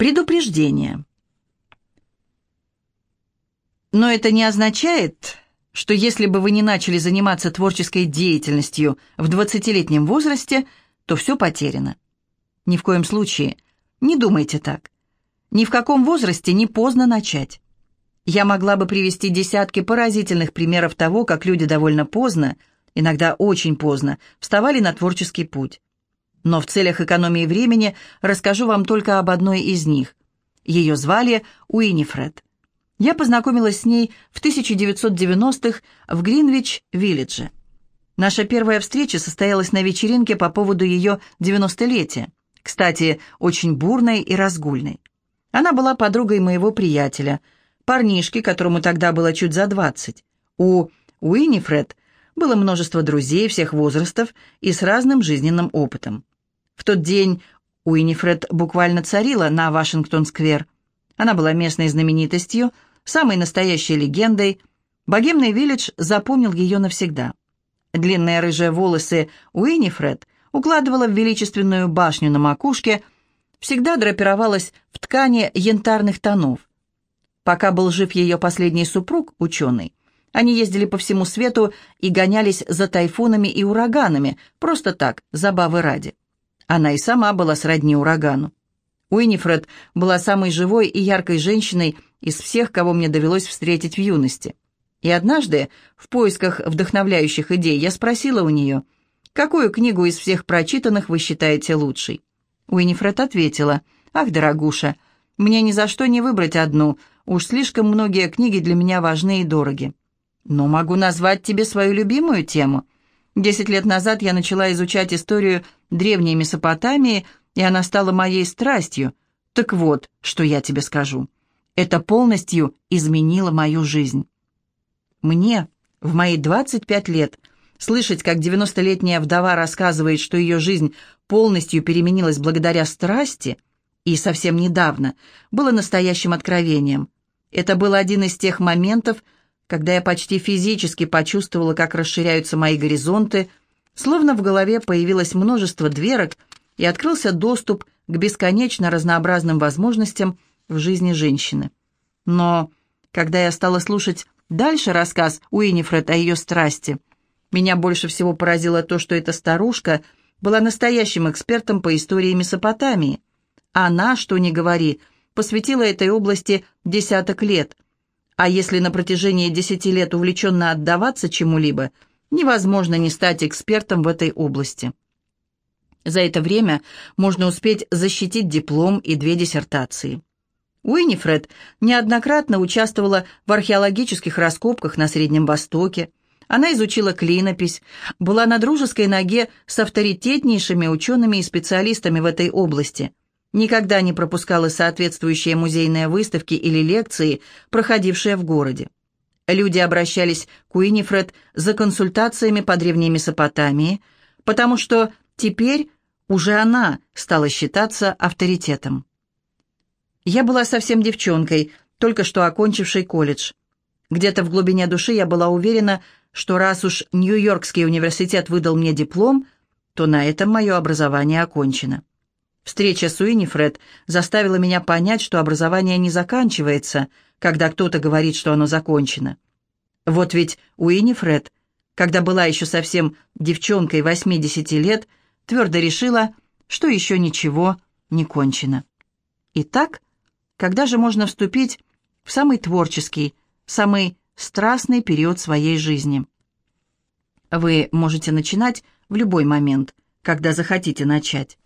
Предупреждение. Но это не означает, что если бы вы не начали заниматься творческой деятельностью в 20-летнем возрасте, то все потеряно. Ни в коем случае. Не думайте так. Ни в каком возрасте не поздно начать. Я могла бы привести десятки поразительных примеров того, как люди довольно поздно, иногда очень поздно, вставали на творческий путь. Но в целях экономии времени расскажу вам только об одной из них. Ее звали Уинифред. Я познакомилась с ней в 1990-х в Гринвич-Виллидже. Наша первая встреча состоялась на вечеринке по поводу ее 90-летия. Кстати, очень бурной и разгульной. Она была подругой моего приятеля, парнишки, которому тогда было чуть за 20. У Уинифред было множество друзей всех возрастов и с разным жизненным опытом. В тот день Уинифред буквально царила на Вашингтон-сквер. Она была местной знаменитостью, самой настоящей легендой. Богемный Виллидж запомнил ее навсегда. Длинные рыжие волосы Уинифред укладывала в величественную башню на макушке, всегда драпировалась в ткани янтарных тонов. Пока был жив ее последний супруг, ученый, они ездили по всему свету и гонялись за тайфунами и ураганами, просто так, забавы ради. Она и сама была сродни урагану. Уинифред была самой живой и яркой женщиной из всех, кого мне довелось встретить в юности. И однажды, в поисках вдохновляющих идей, я спросила у нее, «Какую книгу из всех прочитанных вы считаете лучшей?» Уинифред ответила, «Ах, дорогуша, мне ни за что не выбрать одну, уж слишком многие книги для меня важны и дороги. Но могу назвать тебе свою любимую тему. Десять лет назад я начала изучать историю древней Месопотамии, и она стала моей страстью. Так вот, что я тебе скажу. Это полностью изменило мою жизнь. Мне, в мои 25 лет, слышать, как 90-летняя вдова рассказывает, что ее жизнь полностью переменилась благодаря страсти, и совсем недавно, было настоящим откровением. Это был один из тех моментов, когда я почти физически почувствовала, как расширяются мои горизонты, Словно в голове появилось множество дверок и открылся доступ к бесконечно разнообразным возможностям в жизни женщины. Но когда я стала слушать дальше рассказ Уинифред о ее страсти, меня больше всего поразило то, что эта старушка была настоящим экспертом по истории Месопотамии. Она, что ни говори, посвятила этой области десяток лет. А если на протяжении десяти лет увлеченно отдаваться чему-либо – невозможно не стать экспертом в этой области. За это время можно успеть защитить диплом и две диссертации. Уинифред неоднократно участвовала в археологических раскопках на Среднем Востоке. Она изучила клинопись, была на дружеской ноге с авторитетнейшими учеными и специалистами в этой области, никогда не пропускала соответствующие музейные выставки или лекции, проходившие в городе. Люди обращались к Уинифред за консультациями по древней Месопотамии, потому что теперь уже она стала считаться авторитетом. Я была совсем девчонкой, только что окончившей колледж. Где-то в глубине души я была уверена, что раз уж Нью-Йоркский университет выдал мне диплом, то на этом мое образование окончено. Встреча с Уинифред заставила меня понять, что образование не заканчивается – когда кто-то говорит, что оно закончено. Вот ведь Уинифред, когда была еще совсем девчонкой 80 лет, твердо решила, что еще ничего не кончено. Итак, когда же можно вступить в самый творческий, самый страстный период своей жизни? Вы можете начинать в любой момент, когда захотите начать.